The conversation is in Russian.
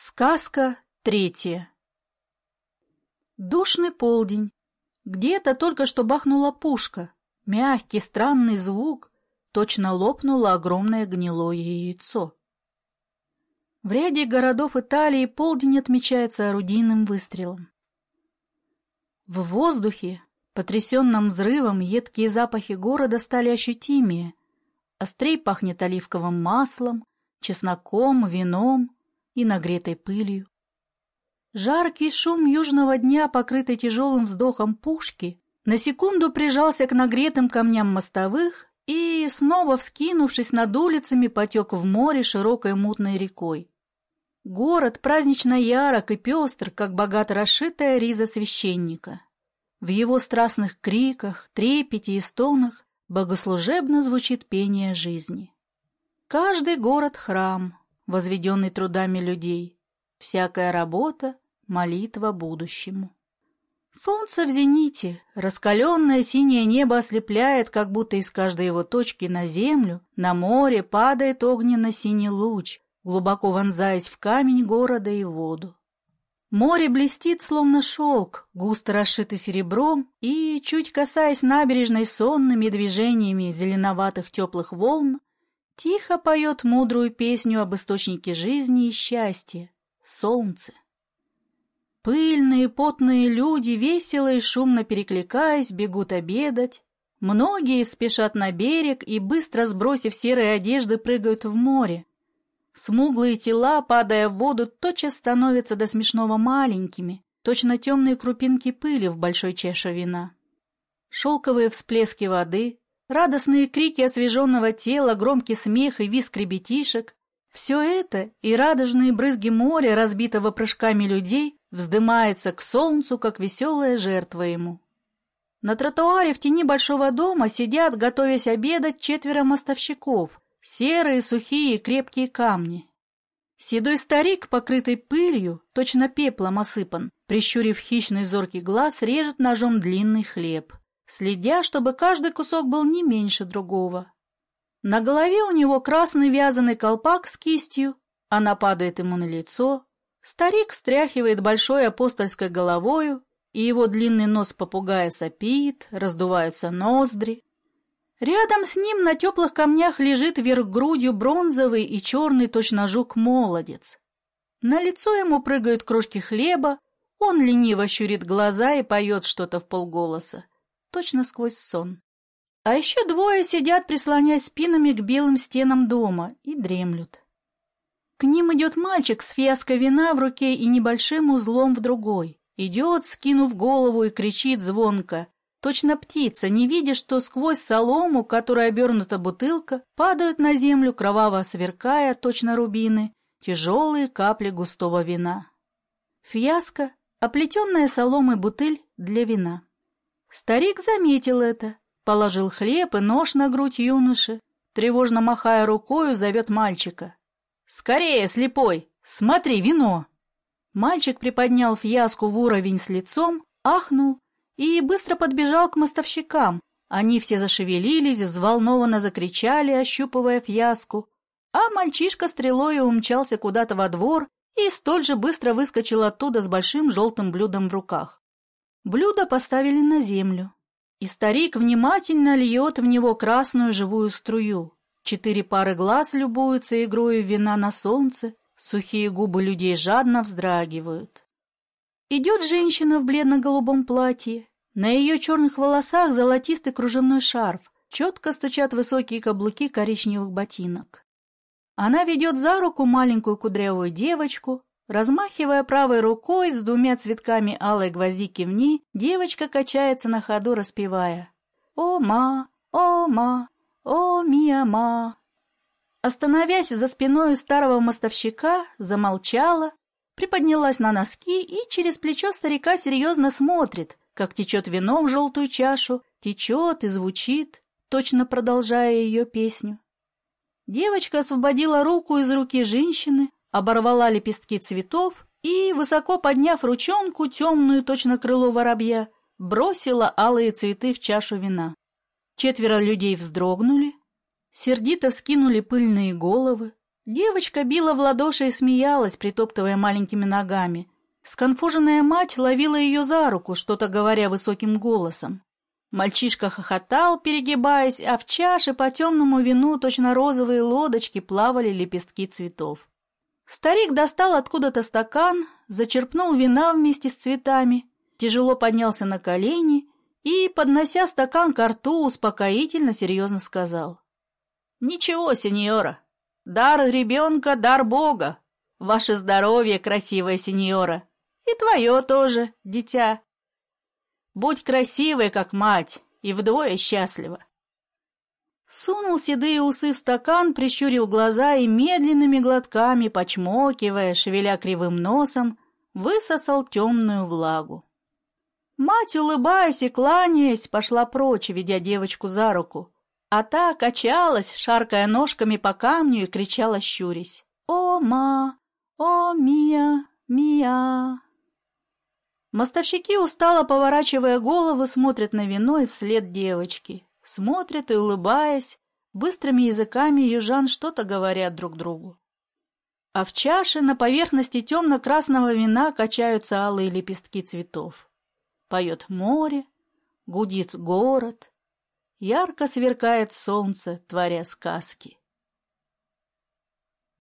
Сказка третья Душный полдень. Где-то только что бахнула пушка. Мягкий, странный звук. Точно лопнуло огромное гнилое яйцо. В ряде городов Италии полдень отмечается орудийным выстрелом. В воздухе, потрясенном взрывом, едкие запахи города стали ощутимее. Острей пахнет оливковым маслом, чесноком, вином, и нагретой пылью. Жаркий шум южного дня, покрытый тяжелым вздохом пушки, на секунду прижался к нагретым камням мостовых и, снова вскинувшись над улицами, потек в море широкой мутной рекой. Город празднично ярок и пестр, как богато расшитая риза священника. В его страстных криках, трепете и стонах богослужебно звучит пение жизни. Каждый город — храм, возведенный трудами людей. Всякая работа — молитва будущему. Солнце в зените, раскаленное синее небо ослепляет, как будто из каждой его точки на землю, на море падает огненно-синий луч, глубоко вонзаясь в камень города и воду. Море блестит, словно шелк, густо расшитый серебром, и, чуть касаясь набережной сонными движениями зеленоватых теплых волн, Тихо поет мудрую песню об источнике жизни и счастья — солнце. Пыльные, потные люди, весело и шумно перекликаясь, бегут обедать. Многие спешат на берег и, быстро сбросив серые одежды, прыгают в море. Смуглые тела, падая в воду, тотчас становятся до смешного маленькими, точно темные крупинки пыли в большой чаше вина. Шелковые всплески воды, Радостные крики освеженного тела, громкий смех и визг ребятишек — все это и радужные брызги моря, разбитого прыжками людей, вздымается к солнцу, как веселая жертва ему. На тротуаре в тени большого дома сидят, готовясь обедать, четверо мостовщиков, серые, сухие, крепкие камни. Седой старик, покрытый пылью, точно пеплом осыпан, прищурив хищный зоркий глаз, режет ножом длинный хлеб следя, чтобы каждый кусок был не меньше другого. На голове у него красный вязаный колпак с кистью, она падает ему на лицо. Старик стряхивает большой апостольской головою, и его длинный нос попугая сопит, раздуваются ноздри. Рядом с ним на теплых камнях лежит вверх грудью бронзовый и черный точно жук-молодец. На лицо ему прыгают крошки хлеба, он лениво щурит глаза и поет что-то в полголоса точно сквозь сон. А еще двое сидят, прислоняясь спинами к белым стенам дома, и дремлют. К ним идет мальчик с фиаской вина в руке и небольшим узлом в другой. Идет, скинув голову, и кричит звонко. Точно птица, не видя, что сквозь солому, которой обернута бутылка, падают на землю, кроваво сверкая, точно рубины, тяжелые капли густого вина. Фиаска — оплетенная соломой бутыль для вина. Старик заметил это, положил хлеб и нож на грудь юноши, тревожно махая рукою, зовет мальчика. «Скорее, слепой! Смотри, вино!» Мальчик приподнял фьяску в уровень с лицом, ахнул и быстро подбежал к мостовщикам. Они все зашевелились, взволнованно закричали, ощупывая фьяску, а мальчишка стрелой умчался куда-то во двор и столь же быстро выскочил оттуда с большим желтым блюдом в руках. Блюдо поставили на землю, и старик внимательно льет в него красную живую струю. Четыре пары глаз любуются игрою вина на солнце, сухие губы людей жадно вздрагивают. Идет женщина в бледно-голубом платье, на ее черных волосах золотистый кружевной шарф, четко стучат высокие каблуки коричневых ботинок. Она ведет за руку маленькую кудрявую девочку, Размахивая правой рукой с двумя цветками алой гвоздики в ней, девочка качается на ходу, распевая «О, ма! О, ма! О, мия, ма!» Остановясь за спиной старого мостовщика, замолчала, приподнялась на носки и через плечо старика серьезно смотрит, как течет вино в желтую чашу, течет и звучит, точно продолжая ее песню. Девочка освободила руку из руки женщины, оборвала лепестки цветов и, высоко подняв ручонку, темную точно крыло воробья, бросила алые цветы в чашу вина. Четверо людей вздрогнули, сердито вскинули пыльные головы, Девочка била в ладоши и смеялась, притоптывая маленькими ногами. Сконфуженная мать ловила ее за руку, что-то говоря высоким голосом. Мальчишка хохотал, перегибаясь, а в чаше по темному вину точно розовые лодочки плавали лепестки цветов. Старик достал откуда-то стакан, зачерпнул вина вместе с цветами, тяжело поднялся на колени и, поднося стакан к рту, успокоительно серьезно сказал. «Ничего, сеньора, дар ребенка — дар Бога. Ваше здоровье, красивая сеньора, и твое тоже, дитя. Будь красивой, как мать, и вдвое счастлива. Сунул седые усы в стакан, прищурил глаза и медленными глотками, почмокивая, шевеля кривым носом, высосал темную влагу. Мать, улыбаясь и кланяясь, пошла прочь, ведя девочку за руку. А та качалась, шаркая ножками по камню и кричала, щурясь. «О, ма! О, Мия! Мия!» Мостовщики, устало поворачивая головы, смотрят на вино и вслед девочки смотрят и, улыбаясь, быстрыми языками южан что-то говорят друг другу. А в чаше на поверхности темно-красного вина качаются алые лепестки цветов. Поет море, гудит город, ярко сверкает солнце, творя сказки.